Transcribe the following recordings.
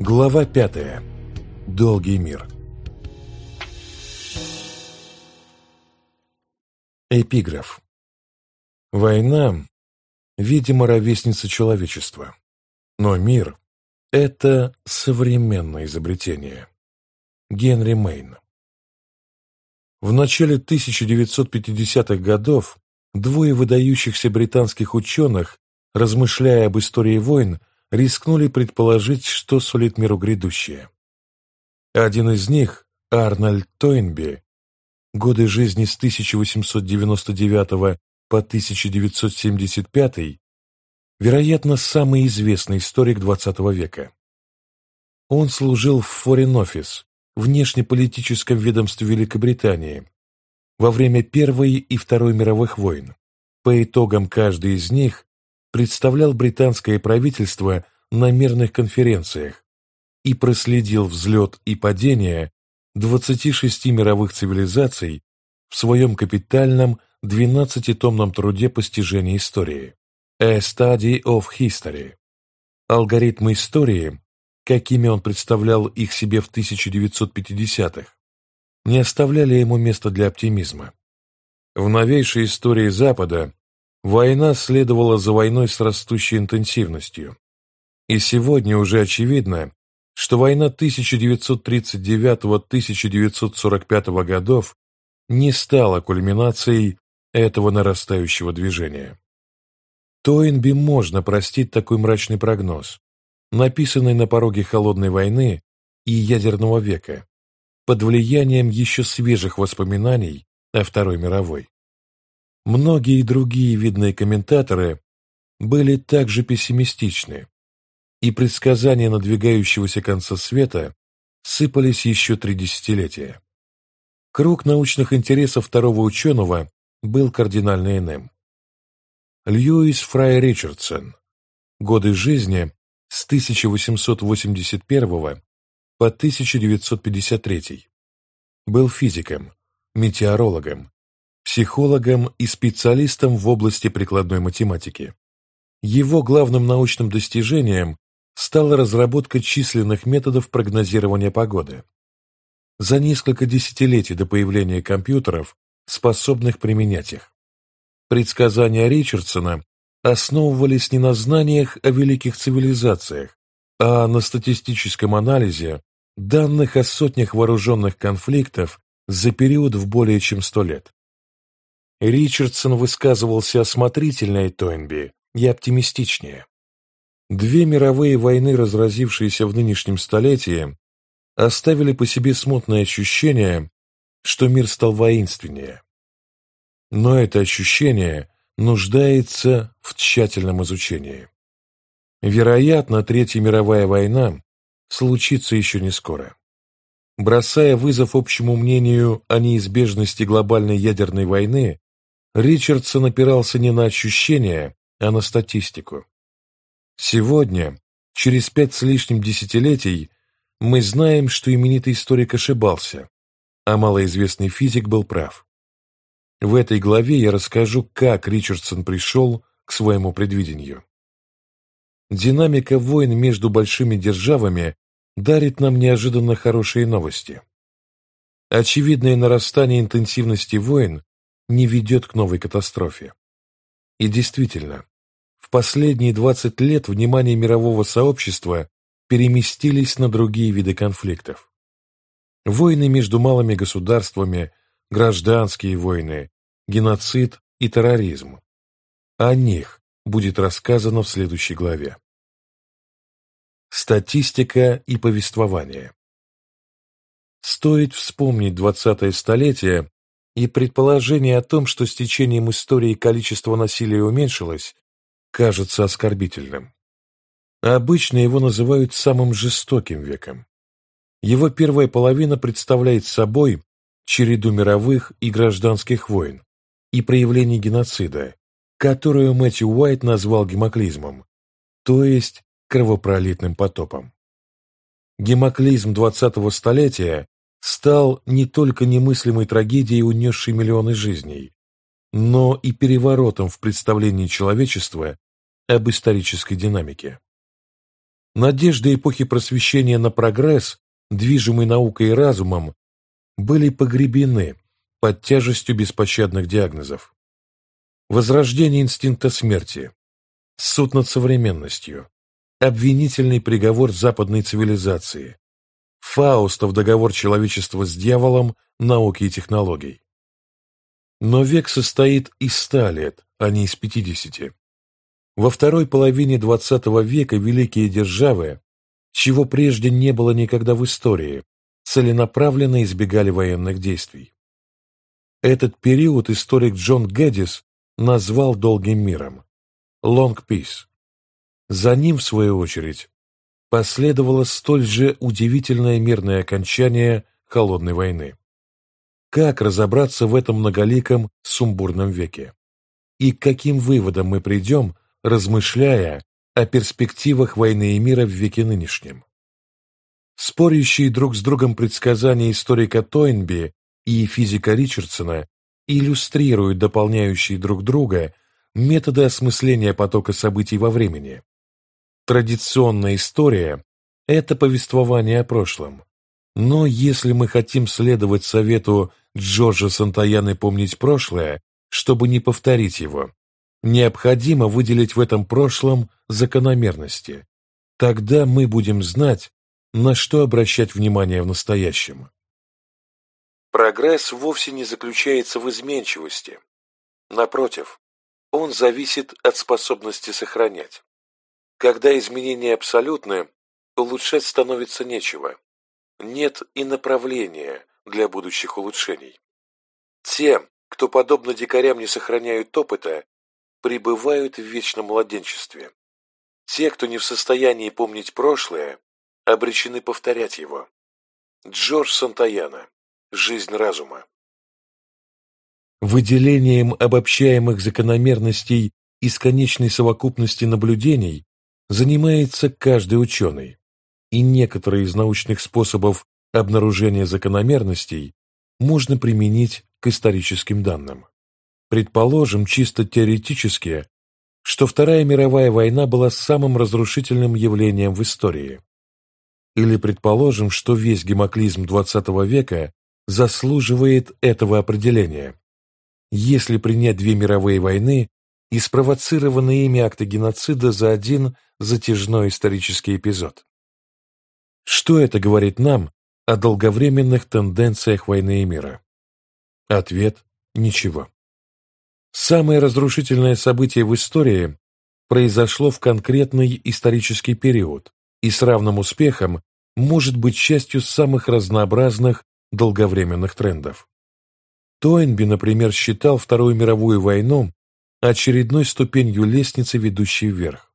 Глава пятая. Долгий мир. Эпиграф. Война, видимо, ровесница человечества. Но мир – это современное изобретение. Генри Мейн. В начале 1950-х годов двое выдающихся британских ученых, размышляя об истории войн, рискнули предположить, что сулит миру грядущее. Один из них, Арнольд Тойнби, годы жизни с 1899 по 1975, вероятно, самый известный историк XX века. Он служил в Foreign Office, внешнеполитическом ведомстве Великобритании, во время Первой и Второй мировых войн. По итогам каждой из них представлял британское правительство на мирных конференциях и проследил взлет и падение 26 мировых цивилизаций в своем капитальном 12-томном труде постижения истории «A Study of History». Алгоритмы истории, какими он представлял их себе в 1950-х, не оставляли ему места для оптимизма. В новейшей истории Запада Война следовала за войной с растущей интенсивностью. И сегодня уже очевидно, что война 1939-1945 годов не стала кульминацией этого нарастающего движения. Тойнби можно простить такой мрачный прогноз, написанный на пороге холодной войны и ядерного века, под влиянием еще свежих воспоминаний о Второй мировой. Многие другие видные комментаторы были также пессимистичны, и предсказания надвигающегося конца света сыпались еще три десятилетия. Круг научных интересов второго ученого был кардинально иным. Льюис Фрай Ричардсон. Годы жизни с 1881 по 1953. Был физиком, метеорологом, психологом и специалистом в области прикладной математики. Его главным научным достижением стала разработка численных методов прогнозирования погоды. За несколько десятилетий до появления компьютеров, способных применять их. Предсказания Ричардсона основывались не на знаниях о великих цивилизациях, а на статистическом анализе данных о сотнях вооруженных конфликтов за период в более чем сто лет. Ричардсон высказывался осмотрительнее Тойнби и оптимистичнее. Две мировые войны, разразившиеся в нынешнем столетии, оставили по себе смутное ощущение, что мир стал воинственнее. Но это ощущение нуждается в тщательном изучении. Вероятно, Третья мировая война случится еще не скоро. Бросая вызов общему мнению о неизбежности глобальной ядерной войны, Ричардсон опирался не на ощущения, а на статистику. Сегодня, через пять с лишним десятилетий, мы знаем, что именитый историк ошибался, а малоизвестный физик был прав. В этой главе я расскажу, как Ричардсон пришел к своему предвидению. Динамика войн между большими державами дарит нам неожиданно хорошие новости. Очевидное нарастание интенсивности войн не ведет к новой катастрофе. И действительно, в последние 20 лет внимание мирового сообщества переместились на другие виды конфликтов. Войны между малыми государствами, гражданские войны, геноцид и терроризм. О них будет рассказано в следующей главе. Статистика и повествование Стоит вспомнить 20-е столетие и предположение о том, что с течением истории количество насилия уменьшилось, кажется оскорбительным. Обычно его называют самым жестоким веком. Его первая половина представляет собой череду мировых и гражданских войн и проявлений геноцида, которую Мэтью Уайт назвал гемоклизмом, то есть кровопролитным потопом. Гемоклизм 20-го столетия стал не только немыслимой трагедией, унесшей миллионы жизней, но и переворотом в представлении человечества об исторической динамике. надежды эпохи просвещения на прогресс, движимый наукой и разумом, были погребены под тяжестью беспощадных диагнозов. Возрождение инстинкта смерти, суд над современностью, обвинительный приговор западной цивилизации, Фаустов договор человечества с дьяволом, науки и технологий. Но век состоит из ста лет, а не из пятидесяти. Во второй половине XX века великие державы, чего прежде не было никогда в истории, целенаправленно избегали военных действий. Этот период историк Джон Гэддис назвал долгим миром – Long Peace. За ним, в свою очередь, последовало столь же удивительное мирное окончание Холодной войны. Как разобраться в этом многоликом сумбурном веке? И к каким выводам мы придем, размышляя о перспективах войны и мира в веке нынешнем? Спорящие друг с другом предсказания историка Тойнби и физика Ричардсона иллюстрируют дополняющие друг друга методы осмысления потока событий во времени. Традиционная история – это повествование о прошлом. Но если мы хотим следовать совету Джорджа Сантаяны помнить прошлое, чтобы не повторить его, необходимо выделить в этом прошлом закономерности. Тогда мы будем знать, на что обращать внимание в настоящем. Прогресс вовсе не заключается в изменчивости. Напротив, он зависит от способности сохранять. Когда изменения абсолютны, улучшать становится нечего. Нет и направления для будущих улучшений. Те, кто, подобно дикарям, не сохраняют опыта, пребывают в вечном младенчестве. Те, кто не в состоянии помнить прошлое, обречены повторять его. Джордж Сантаяна. Жизнь разума. Выделением обобщаемых закономерностей из конечной совокупности наблюдений занимается каждый ученый, и некоторые из научных способов обнаружения закономерностей можно применить к историческим данным. Предположим, чисто теоретически, что Вторая мировая война была самым разрушительным явлением в истории. Или предположим, что весь гемоклизм XX века заслуживает этого определения. Если принять две мировые войны и спровоцированные ими акты геноцида за один затяжной исторический эпизод. Что это говорит нам о долговременных тенденциях войны и мира? Ответ – ничего. Самое разрушительное событие в истории произошло в конкретный исторический период и с равным успехом может быть частью самых разнообразных долговременных трендов. Тойнби, например, считал Вторую мировую войну очередной ступенью лестницы, ведущей вверх.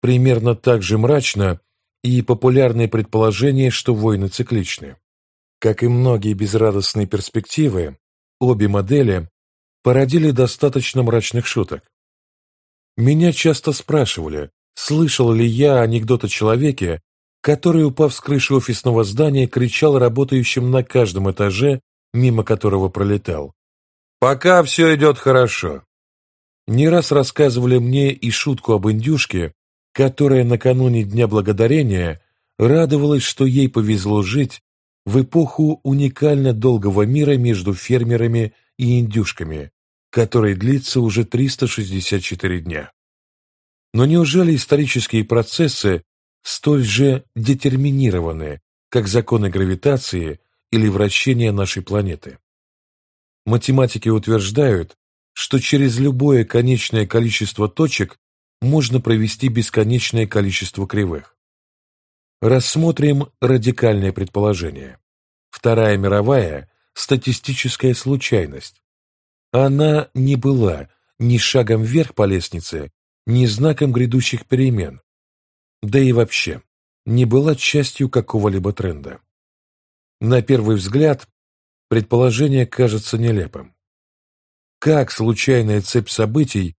Примерно так же мрачно и популярные предположения, что войны цикличны. Как и многие безрадостные перспективы, обе модели породили достаточно мрачных шуток. Меня часто спрашивали, слышал ли я анекдот о человеке, который, упав с крыши офисного здания, кричал работающим на каждом этаже, мимо которого пролетал. «Пока все идет хорошо». Не раз рассказывали мне и шутку об индюшке, которая накануне Дня Благодарения радовалась, что ей повезло жить в эпоху уникально долгого мира между фермерами и индюшками, который длится уже 364 дня. Но неужели исторические процессы столь же детерминированы, как законы гравитации или вращения нашей планеты. Математики утверждают, что через любое конечное количество точек можно провести бесконечное количество кривых. Рассмотрим радикальное предположение. Вторая мировая – статистическая случайность. Она не была ни шагом вверх по лестнице, ни знаком грядущих перемен, да и вообще не была частью какого-либо тренда. На первый взгляд, предположение кажется нелепым. Как случайная цепь событий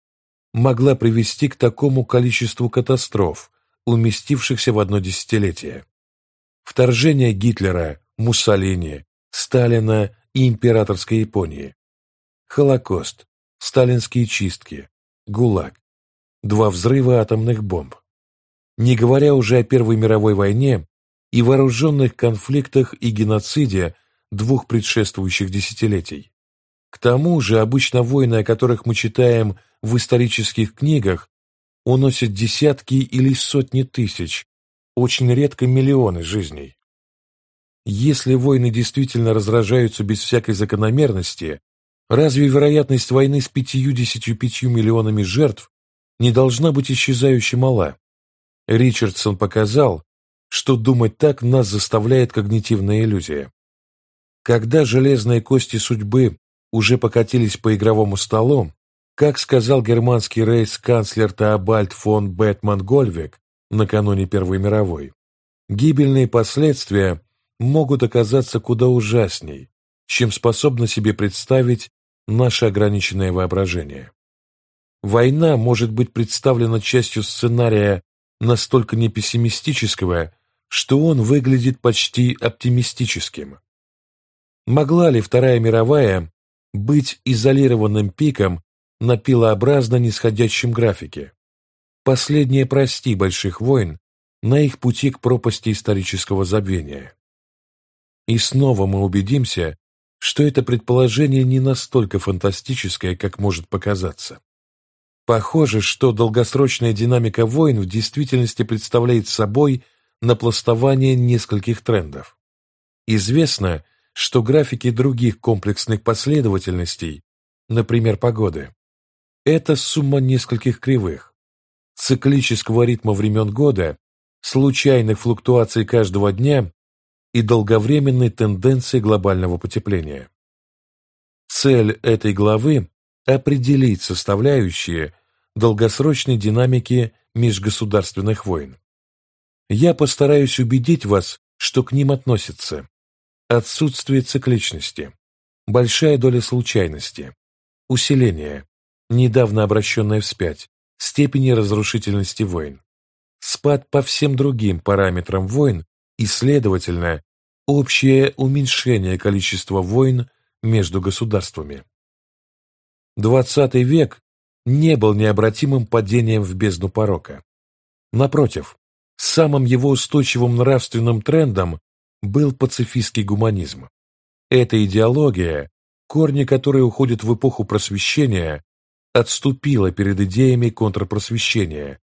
могла привести к такому количеству катастроф, уместившихся в одно десятилетие? Вторжение Гитлера, Муссолини, Сталина и императорской Японии. Холокост, сталинские чистки, ГУЛАГ, два взрыва атомных бомб. не говоря уже о Первой мировой войне и вооруженных конфликтах и геноциде двух предшествующих десятилетий. К тому же обычно войны, о которых мы читаем в исторических книгах, уносят десятки или сотни тысяч, очень редко миллионы жизней. Если войны действительно разражаются без всякой закономерности, разве вероятность войны с 55 миллионами жертв не должна быть исчезающе мала? Ричардсон показал, что думать так нас заставляет когнитивная иллюзия. Когда железные кости судьбы уже покатились по игровому столу, как сказал германский рейхсканцлер Теобальд фон Бетман-Гольвег накануне Первой мировой, гибельные последствия могут оказаться куда ужасней, чем способно себе представить наше ограниченное воображение. Война может быть представлена частью сценария настолько непессимистического, что он выглядит почти оптимистическим. Могла ли Вторая мировая быть изолированным пиком на пилообразно нисходящем графике? Последнее прости больших войн на их пути к пропасти исторического забвения. И снова мы убедимся, что это предположение не настолько фантастическое, как может показаться. Похоже, что долгосрочная динамика войн в действительности представляет собой напластование нескольких трендов. Известно, что графики других комплексных последовательностей, например, погоды, это сумма нескольких кривых, циклического ритма времен года, случайных флуктуаций каждого дня и долговременной тенденции глобального потепления. Цель этой главы – определить составляющие долгосрочной динамики межгосударственных войн. Я постараюсь убедить вас, что к ним относятся отсутствие цикличности, большая доля случайности, усиление, недавно обращенное вспять, степени разрушительности войн, спад по всем другим параметрам войн и, следовательно, общее уменьшение количества войн между государствами. XX век не был необратимым падением в бездну порока. Напротив, самым его устойчивым нравственным трендом был пацифистский гуманизм. Эта идеология, корни которой уходят в эпоху просвещения, отступила перед идеями контрпросвещения,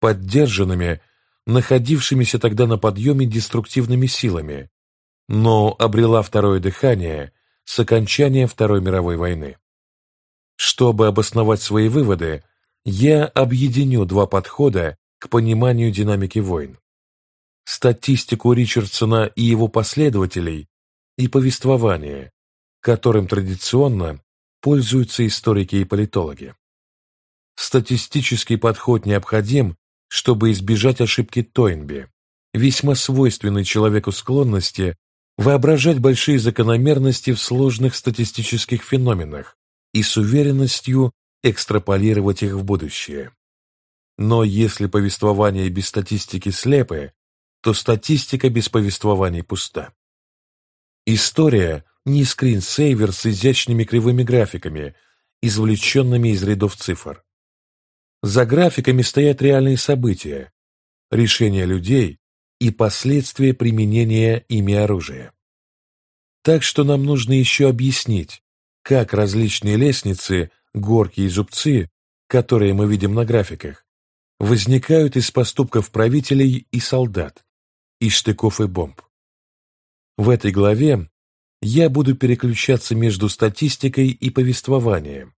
поддержанными находившимися тогда на подъеме деструктивными силами, но обрела второе дыхание с окончанием Второй мировой войны. Чтобы обосновать свои выводы, я объединю два подхода к пониманию динамики войн. Статистику Ричардсона и его последователей и повествование, которым традиционно пользуются историки и политологи. Статистический подход необходим чтобы избежать ошибки Тойнби, весьма свойственной человеку склонности воображать большие закономерности в сложных статистических феноменах и с уверенностью экстраполировать их в будущее. Но если повествование без статистики слепы, то статистика без повествований пуста. История не скринсейвер с изящными кривыми графиками, извлеченными из рядов цифр. За графиками стоят реальные события, решения людей и последствия применения ими оружия. Так что нам нужно еще объяснить, как различные лестницы, горки и зубцы, которые мы видим на графиках, возникают из поступков правителей и солдат, из штыков и бомб. В этой главе я буду переключаться между статистикой и повествованием,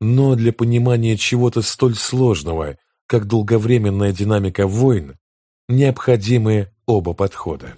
но для понимания чего-то столь сложного, как долговременная динамика войн, необходимы оба подхода.